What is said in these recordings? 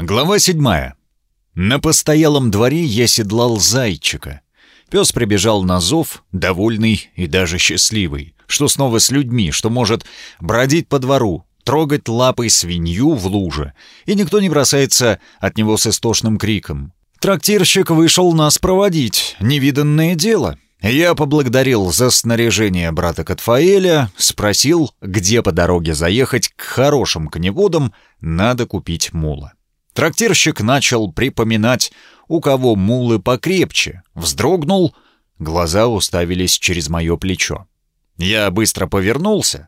Глава седьмая. На постоялом дворе я седлал зайчика. Пес прибежал на зов, довольный и даже счастливый, что снова с людьми, что может бродить по двору, трогать лапой свинью в луже, и никто не бросается от него с истошным криком. Трактирщик вышел нас проводить, невиданное дело. Я поблагодарил за снаряжение брата Катфаэля, спросил, где по дороге заехать к хорошим коневодам, надо купить мула. Трактирщик начал припоминать, у кого мулы покрепче, вздрогнул, глаза уставились через мое плечо. Я быстро повернулся.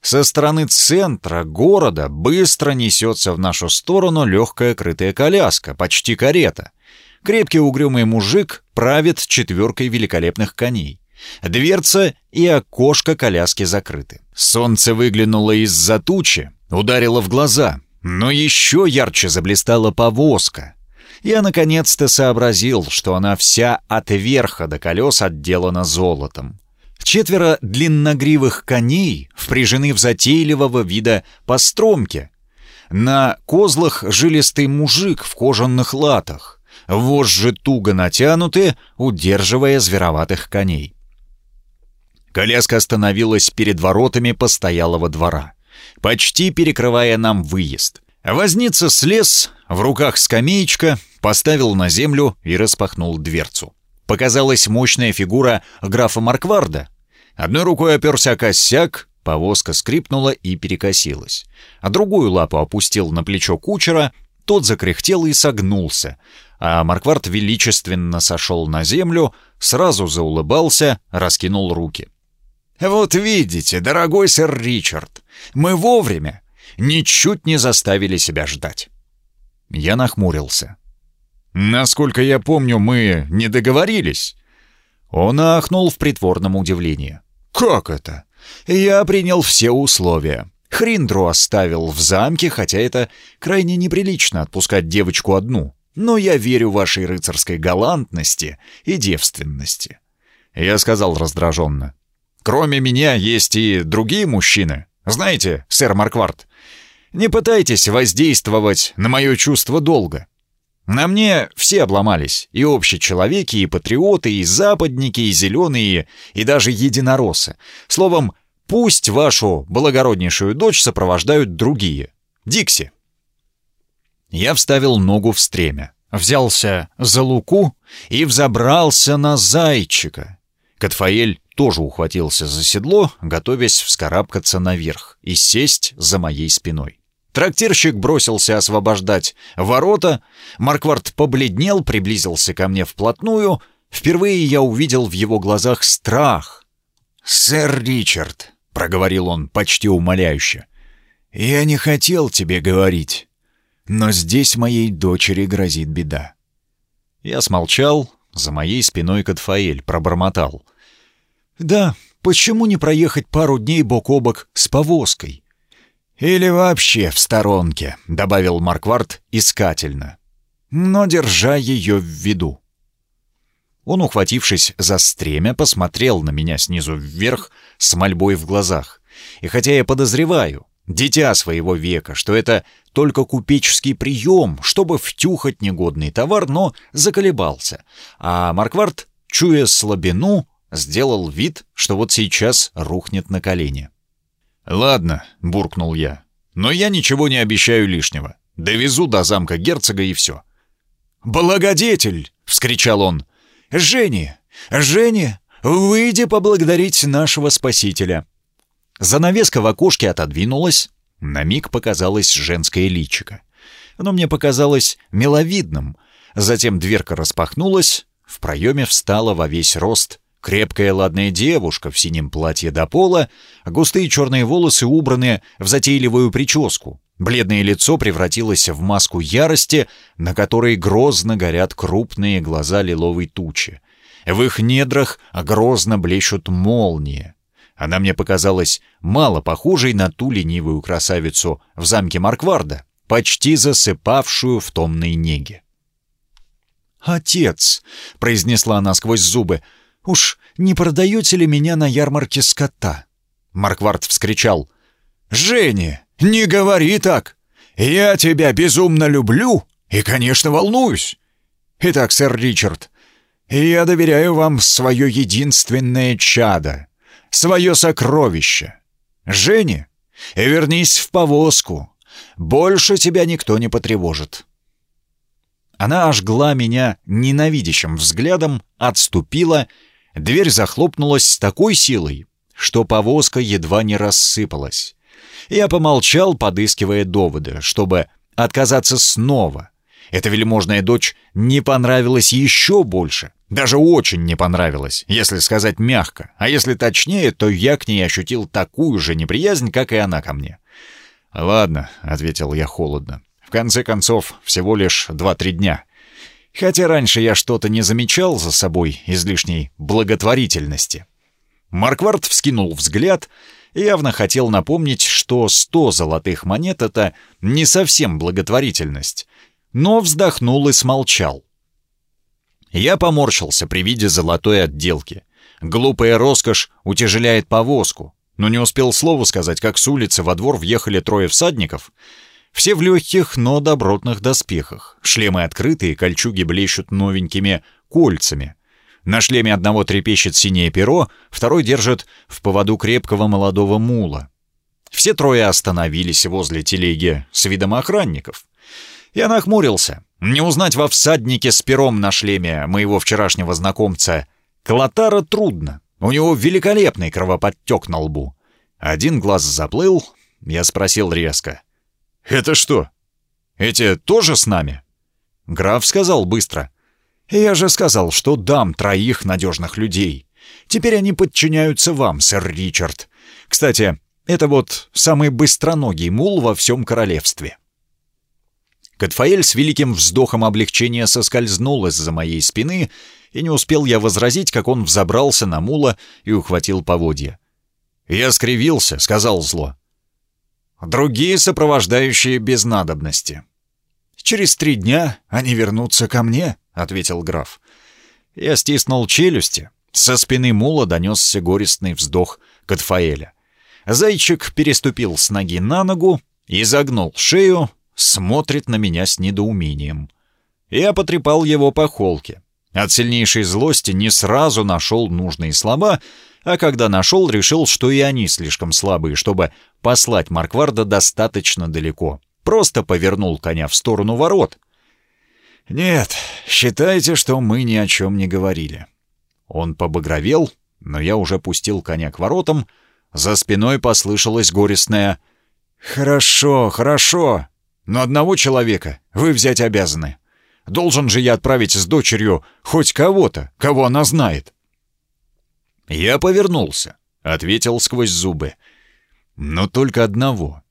Со стороны центра города быстро несется в нашу сторону легкая крытая коляска, почти карета. Крепкий угрюмый мужик правит четверкой великолепных коней. Дверца и окошко коляски закрыты. Солнце выглянуло из-за тучи, ударило в глаза — но еще ярче заблистала повозка. Я наконец-то сообразил, что она вся от верха до колес отделана золотом. Четверо длинногривых коней впряжены в затейливого вида постромки. На козлах жилистый мужик в кожаных латах. Вожжи туго натянуты, удерживая звероватых коней. Коляска остановилась перед воротами постоялого двора почти перекрывая нам выезд. Возница слез, в руках скамеечка, поставил на землю и распахнул дверцу. Показалась мощная фигура графа Маркварда. Одной рукой оперся косяк, повозка скрипнула и перекосилась. А другую лапу опустил на плечо кучера, тот закряхтел и согнулся, а Марквард величественно сошел на землю, сразу заулыбался, раскинул руки. «Вот видите, дорогой сэр Ричард, мы вовремя, ничуть не заставили себя ждать». Я нахмурился. «Насколько я помню, мы не договорились». Он ахнул в притворном удивлении. «Как это? Я принял все условия. Хриндру оставил в замке, хотя это крайне неприлично отпускать девочку одну. Но я верю вашей рыцарской галантности и девственности». Я сказал раздраженно. Кроме меня есть и другие мужчины. Знаете, сэр Марквард, не пытайтесь воздействовать на мое чувство долга. На мне все обломались, и общечеловеки, и патриоты, и западники, и зеленые, и даже единороссы. Словом, пусть вашу благороднейшую дочь сопровождают другие. Дикси. Я вставил ногу в стремя, взялся за луку и взобрался на зайчика. Катфаэль тоже ухватился за седло, готовясь вскарабкаться наверх и сесть за моей спиной. Трактирщик бросился освобождать ворота, Марквард побледнел, приблизился ко мне вплотную. Впервые я увидел в его глазах страх. «Сэр Ричард», — проговорил он почти умоляюще, — «я не хотел тебе говорить, но здесь моей дочери грозит беда». Я смолчал, за моей спиной Катфаэль пробормотал. Да, почему не проехать пару дней бок о бок с повозкой? Или вообще в сторонке, добавил Марквард искательно, но держа ее в виду. Он, ухватившись за стремя, посмотрел на меня снизу вверх с мольбой в глазах. И хотя я подозреваю, дитя своего века, что это только купеческий прием, чтобы втюхать негодный товар, но заколебался. А Марквард, чуя слабину, Сделал вид, что вот сейчас рухнет на колени. «Ладно», — буркнул я, — «но я ничего не обещаю лишнего. Довезу до замка герцога и все». «Благодетель!» — вскричал он. «Женя! Женя! Выйди поблагодарить нашего спасителя!» Занавеска в окошке отодвинулась. На миг показалось женское личико. Оно мне показалось миловидным. Затем дверка распахнулась, в проеме встала во весь рост Крепкая ладная девушка в синем платье до пола, густые черные волосы убраны в затейливую прическу. Бледное лицо превратилось в маску ярости, на которой грозно горят крупные глаза лиловой тучи. В их недрах грозно блещут молнии. Она мне показалась мало похожей на ту ленивую красавицу в замке Маркварда, почти засыпавшую в томной неге. «Отец!» — произнесла она сквозь зубы — Уж не продаете ли меня на ярмарке скота?» Марквард вскричал. «Женя, не говори так! Я тебя безумно люблю «И, конечно, волнуюсь. Итак, сэр Ричард, я доверяю вам свое единственное чадо, свое сокровище. Женя, вернись в повозку. Больше тебя никто не потревожит». Она ожгла меня ненавидящим взглядом, отступила, дверь захлопнулась с такой силой, что повозка едва не рассыпалась. Я помолчал, подыскивая доводы, чтобы отказаться снова. Эта вельможная дочь не понравилась еще больше. Даже очень не понравилась, если сказать мягко. А если точнее, то я к ней ощутил такую же неприязнь, как и она ко мне. «Ладно», — ответил я холодно. «В конце концов, всего лишь два-три дня. Хотя раньше я что-то не замечал за собой излишней благотворительности». Марквард вскинул взгляд и явно хотел напомнить, что сто золотых монет — это не совсем благотворительность, но вздохнул и смолчал. Я поморщился при виде золотой отделки. Глупая роскошь утяжеляет повозку, но не успел слова сказать, как с улицы во двор въехали трое всадников. Все в легких, но добротных доспехах. Шлемы открытые, кольчуги блещут новенькими кольцами — на шлеме одного трепещет синее перо, второй держит в поводу крепкого молодого мула. Все трое остановились возле телеги с видом охранников. Я нахмурился. Не узнать во всаднике с пером на шлеме моего вчерашнего знакомца Клотара трудно. У него великолепный кровоподтек на лбу. Один глаз заплыл, я спросил резко. «Это что? Эти тоже с нами?» Граф сказал быстро. «Я же сказал, что дам троих надежных людей. Теперь они подчиняются вам, сэр Ричард. Кстати, это вот самый быстроногий мул во всем королевстве». Катфаэль с великим вздохом облегчения соскользнул из-за моей спины, и не успел я возразить, как он взобрался на мула и ухватил поводья. Я скривился, сказал зло. «Другие сопровождающие без надобности. Через три дня они вернутся ко мне». — ответил граф. Я стиснул челюсти. Со спины мула донесся горестный вздох Катфаэля. Зайчик переступил с ноги на ногу, изогнул шею, смотрит на меня с недоумением. Я потрепал его по холке. От сильнейшей злости не сразу нашел нужные слова, а когда нашел, решил, что и они слишком слабые, чтобы послать Маркварда достаточно далеко. Просто повернул коня в сторону ворот — «Нет, считайте, что мы ни о чем не говорили». Он побагровел, но я уже пустил коня к воротам. За спиной послышалось горестное «Хорошо, хорошо, но одного человека вы взять обязаны. Должен же я отправить с дочерью хоть кого-то, кого она знает». Я повернулся, ответил сквозь зубы. «Но только одного».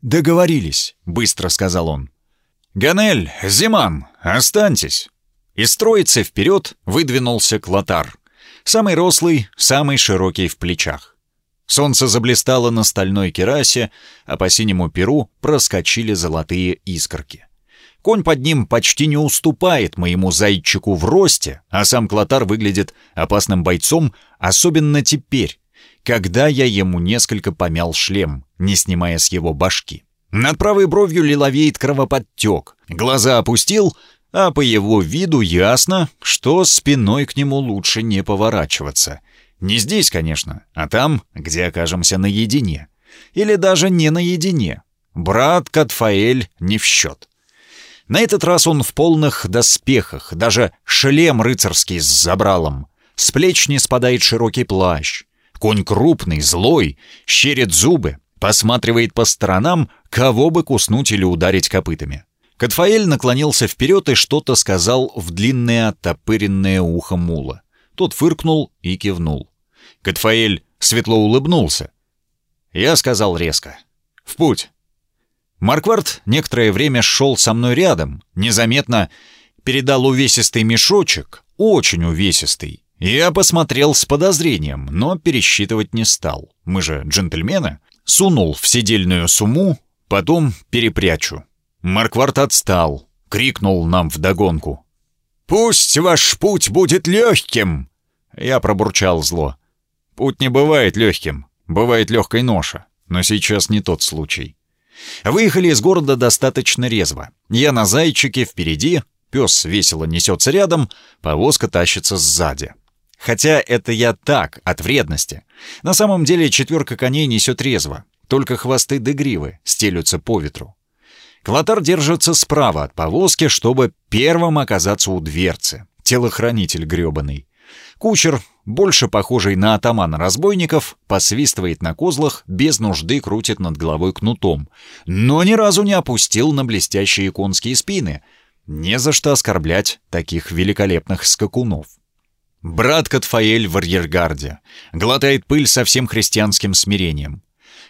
«Договорились», — быстро сказал он. «Ганель, Зиман, останьтесь!» И строиться вперед выдвинулся Клотар. Самый рослый, самый широкий в плечах. Солнце заблистало на стальной керасе, а по синему перу проскочили золотые искорки. Конь под ним почти не уступает моему зайчику в росте, а сам Клотар выглядит опасным бойцом, особенно теперь, когда я ему несколько помял шлем, не снимая с его башки. Над правой бровью лиловеет кровоподтек. Глаза опустил, а по его виду ясно, что спиной к нему лучше не поворачиваться. Не здесь, конечно, а там, где окажемся наедине. Или даже не наедине. Брат Катфаэль не в счет. На этот раз он в полных доспехах, даже шлем рыцарский с забралом. С плеч не спадает широкий плащ. Конь крупный, злой, щерит зубы, посматривает по сторонам, кого бы куснуть или ударить копытами. Катфаэль наклонился вперед и что-то сказал в длинное оттопыренное ухо мула. Тот фыркнул и кивнул. Катфаэль светло улыбнулся. Я сказал резко. «В путь!» Марквард некоторое время шел со мной рядом, незаметно передал увесистый мешочек, очень увесистый. Я посмотрел с подозрением, но пересчитывать не стал. Мы же джентльмены сунул в седельную сумму, потом перепрячу. Маркварт отстал, крикнул нам вдогонку. «Пусть ваш путь будет легким!» Я пробурчал зло. «Путь не бывает легким, бывает легкой ноша, но сейчас не тот случай». Выехали из города достаточно резво. Я на зайчике впереди, пес весело несется рядом, повозка тащится сзади. Хотя это я так, от вредности. На самом деле четверка коней несет резво, только хвосты да гривы стелются по ветру. Клотар держится справа от повозки, чтобы первым оказаться у дверцы. Телохранитель грёбаный. Кучер, больше похожий на атамана разбойников, посвистывает на козлах, без нужды крутит над головой кнутом, но ни разу не опустил на блестящие конские спины. Не за что оскорблять таких великолепных скакунов. Брат Катфаэль в арьергарде. Глотает пыль со всем христианским смирением.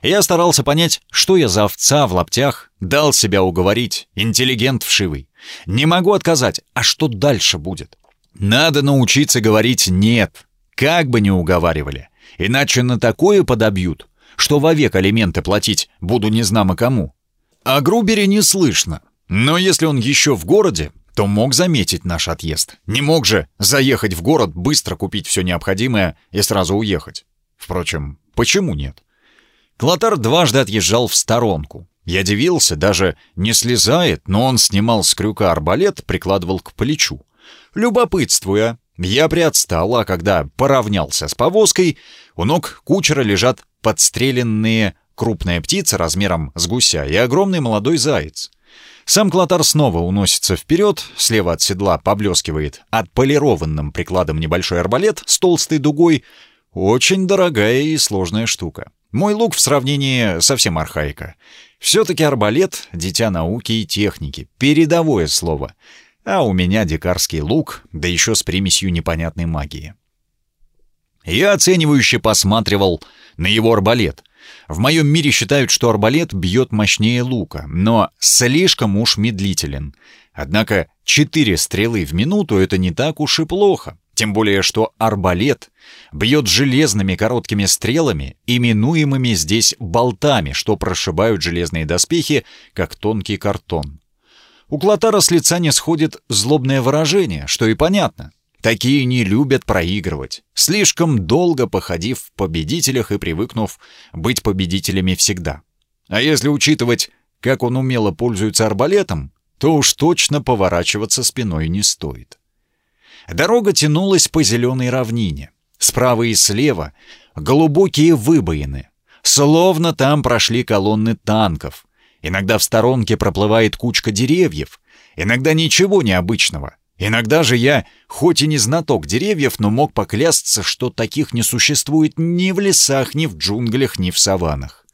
Я старался понять, что я за овца в лаптях, дал себя уговорить, интеллигент вшивый. Не могу отказать, а что дальше будет? Надо научиться говорить «нет», как бы ни уговаривали. Иначе на такое подобьют, что вовек алименты платить буду незнамо кому. О Грубере не слышно, но если он еще в городе, то мог заметить наш отъезд. Не мог же заехать в город, быстро купить все необходимое и сразу уехать. Впрочем, почему нет? Клотар дважды отъезжал в сторонку. Я дивился, даже не слезает, но он снимал с крюка арбалет, прикладывал к плечу. Любопытствуя, я приотстал, а когда поравнялся с повозкой, у ног кучера лежат подстреленные крупная птица размером с гуся и огромный молодой заяц. Сам Клотар снова уносится вперед, слева от седла поблескивает отполированным прикладом небольшой арбалет с толстой дугой. Очень дорогая и сложная штука. Мой лук в сравнении совсем архаика. Все-таки арбалет — дитя науки и техники, передовое слово. А у меня дикарский лук, да еще с примесью непонятной магии. Я оценивающе посматривал на его арбалет. В моем мире считают, что арбалет бьет мощнее лука, но слишком уж медлителен. Однако четыре стрелы в минуту — это не так уж и плохо. Тем более, что арбалет бьет железными короткими стрелами, именуемыми здесь болтами, что прошибают железные доспехи, как тонкий картон. У Клотара с лица не сходит злобное выражение, что и понятно. Такие не любят проигрывать, слишком долго походив в победителях и привыкнув быть победителями всегда. А если учитывать, как он умело пользуется арбалетом, то уж точно поворачиваться спиной не стоит. Дорога тянулась по зеленой равнине. Справа и слева глубокие выбоины. Словно там прошли колонны танков. Иногда в сторонке проплывает кучка деревьев. Иногда ничего необычного. Иногда же я, хоть и не знаток деревьев, но мог поклясться, что таких не существует ни в лесах, ни в джунглях, ни в саваннах.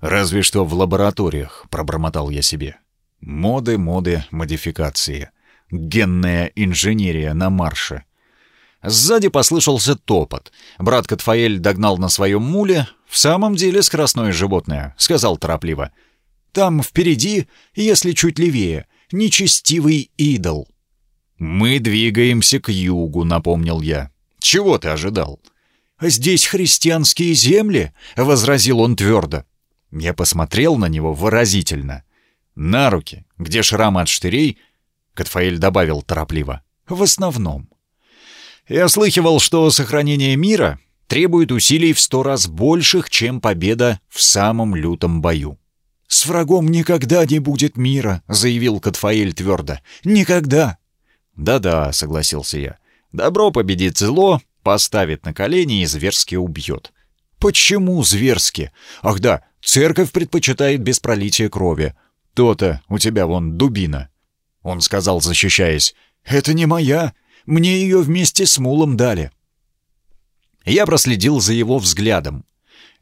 «Разве что в лабораториях», — пробормотал я себе. «Моды, моды, модификации. Генная инженерия на марше». Сзади послышался топот. Брат Катфаэль догнал на своем муле. «В самом деле скоростное животное», — сказал торопливо. «Там впереди, если чуть левее, нечестивый идол». «Мы двигаемся к югу», — напомнил я. «Чего ты ожидал?» «Здесь христианские земли», — возразил он твердо. Я посмотрел на него выразительно. «На руки, где шрамы от штырей?» Катфаэль добавил торопливо. «В основном». Я слыхивал, что сохранение мира требует усилий в сто раз больших, чем победа в самом лютом бою. «С врагом никогда не будет мира», — заявил Катфаэль твердо. «Никогда». «Да-да», — согласился я. «Добро победит зло, поставит на колени и зверски убьет». «Почему зверски? Ах да, церковь предпочитает без пролития крови. То-то у тебя вон дубина». Он сказал, защищаясь. «Это не моя. Мне ее вместе с мулом дали». Я проследил за его взглядом.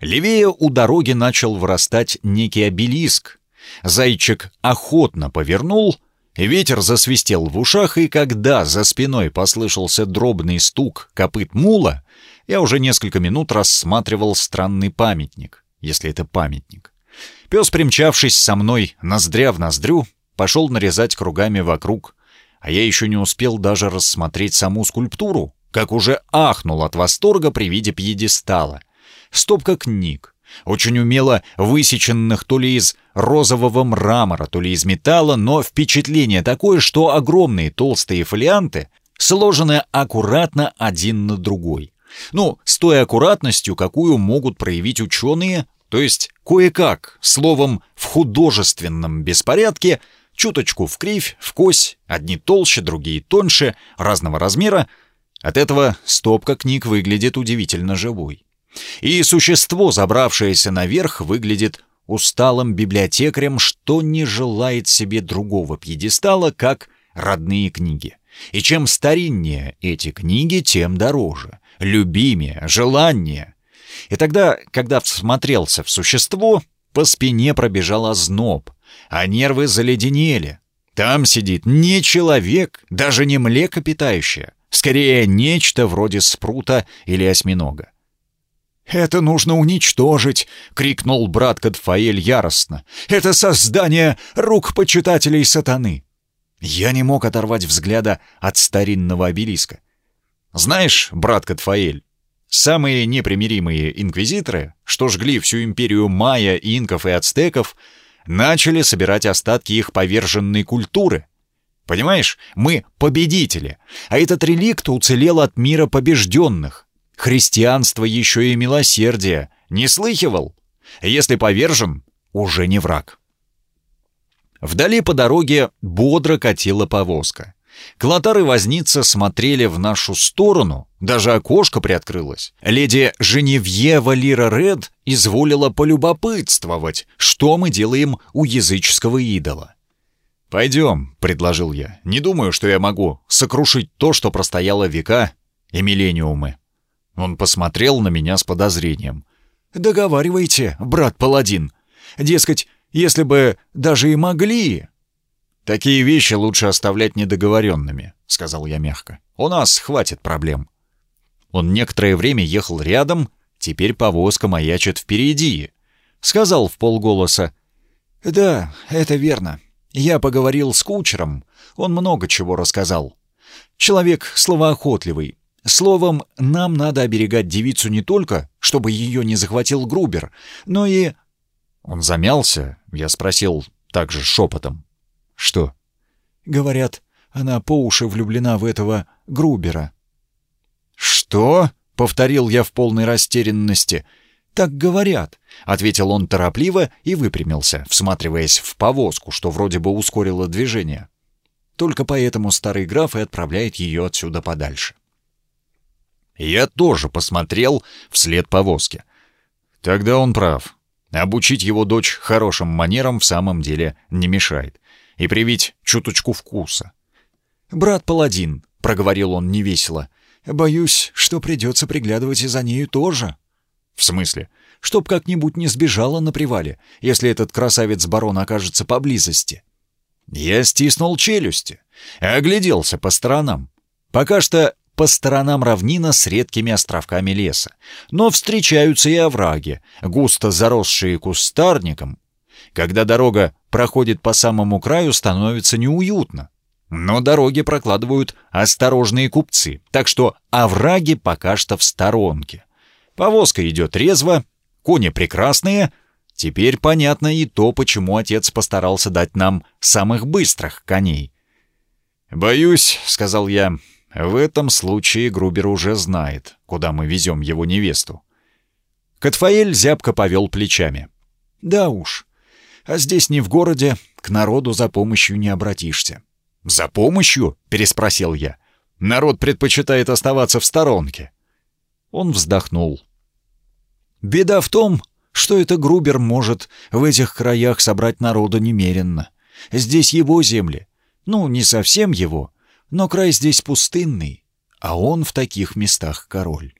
Левее у дороги начал вырастать некий обелиск. Зайчик охотно повернул, ветер засвистел в ушах, и когда за спиной послышался дробный стук копыт мула, я уже несколько минут рассматривал странный памятник, если это памятник. Пес, примчавшись со мной ноздря в ноздрю, пошел нарезать кругами вокруг, а я еще не успел даже рассмотреть саму скульптуру, как уже ахнул от восторга при виде пьедестала. Стопка книг, очень умело высеченных то ли из розового мрамора, то ли из металла, но впечатление такое, что огромные толстые фолианты сложены аккуратно один на другой. Ну, с той аккуратностью, какую могут проявить ученые, то есть кое-как, словом, в художественном беспорядке, чуточку в кривь, в кось, одни толще, другие тоньше, разного размера, от этого стопка книг выглядит удивительно живой. И существо, забравшееся наверх, выглядит усталым библиотекарем, что не желает себе другого пьедестала, как родные книги. И чем стариннее эти книги, тем дороже, любимее, желаннее. И тогда, когда всмотрелся в существо, по спине пробежал озноб, а нервы заледенели. Там сидит не человек, даже не млекопитающее, скорее нечто вроде спрута или осьминога. «Это нужно уничтожить!» — крикнул брат Кадфаэль яростно. «Это создание рук почитателей сатаны!» Я не мог оторвать взгляда от старинного обелиска. «Знаешь, брат Кадфаэль, самые непримиримые инквизиторы, что жгли всю империю майя, инков и ацтеков, начали собирать остатки их поверженной культуры. Понимаешь, мы победители, а этот реликт уцелел от мира побежденных. Христианство еще и милосердие. Не слыхивал? Если повержен, уже не враг. Вдали по дороге бодро катила повозка. Клотар возница смотрели в нашу сторону, даже окошко приоткрылось. Леди Женевьева Лира Ред изволила полюбопытствовать, что мы делаем у языческого идола. «Пойдем», — предложил я. «Не думаю, что я могу сокрушить то, что простояло века и миллениумы». Он посмотрел на меня с подозрением. «Договаривайте, брат Паладин. Дескать, если бы даже и могли...» «Такие вещи лучше оставлять недоговоренными», — сказал я мягко. «У нас хватит проблем». Он некоторое время ехал рядом, теперь повозка маячит впереди. Сказал в полголоса. «Да, это верно. Я поговорил с кучером. Он много чего рассказал. Человек словоохотливый. Словом, нам надо оберегать девицу не только, чтобы ее не захватил Грубер, но и...» Он замялся, я спросил также шепотом. «Что?» «Говорят, она по уши влюблена в этого Грубера». «Что?» — повторил я в полной растерянности. «Так говорят», — ответил он торопливо и выпрямился, всматриваясь в повозку, что вроде бы ускорило движение. Только поэтому старый граф и отправляет ее отсюда подальше. Я тоже посмотрел вслед повозки. Тогда он прав. Обучить его дочь хорошим манерам в самом деле не мешает. И привить чуточку вкуса. «Брат Паладин», — проговорил он невесело, — «боюсь, что придется приглядывать и за нею тоже». «В смысле?» «Чтоб как-нибудь не сбежала на привале, если этот красавец-барон окажется поблизости». Я стиснул челюсти, огляделся по сторонам. Пока что по сторонам равнина с редкими островками леса. Но встречаются и овраги, густо заросшие кустарником. Когда дорога проходит по самому краю, становится неуютно. Но дороги прокладывают осторожные купцы, так что овраги пока что в сторонке. Повозка идет резво, кони прекрасные. Теперь понятно и то, почему отец постарался дать нам самых быстрых коней. «Боюсь», — сказал я, в этом случае Грубер уже знает, куда мы везем его невесту. Катфаэль зябко повел плечами. «Да уж. А здесь не в городе, к народу за помощью не обратишься». «За помощью?» — переспросил я. «Народ предпочитает оставаться в сторонке». Он вздохнул. «Беда в том, что это Грубер может в этих краях собрать народа немеренно. Здесь его земли. Ну, не совсем его, но край здесь пустынный, а он в таких местах король.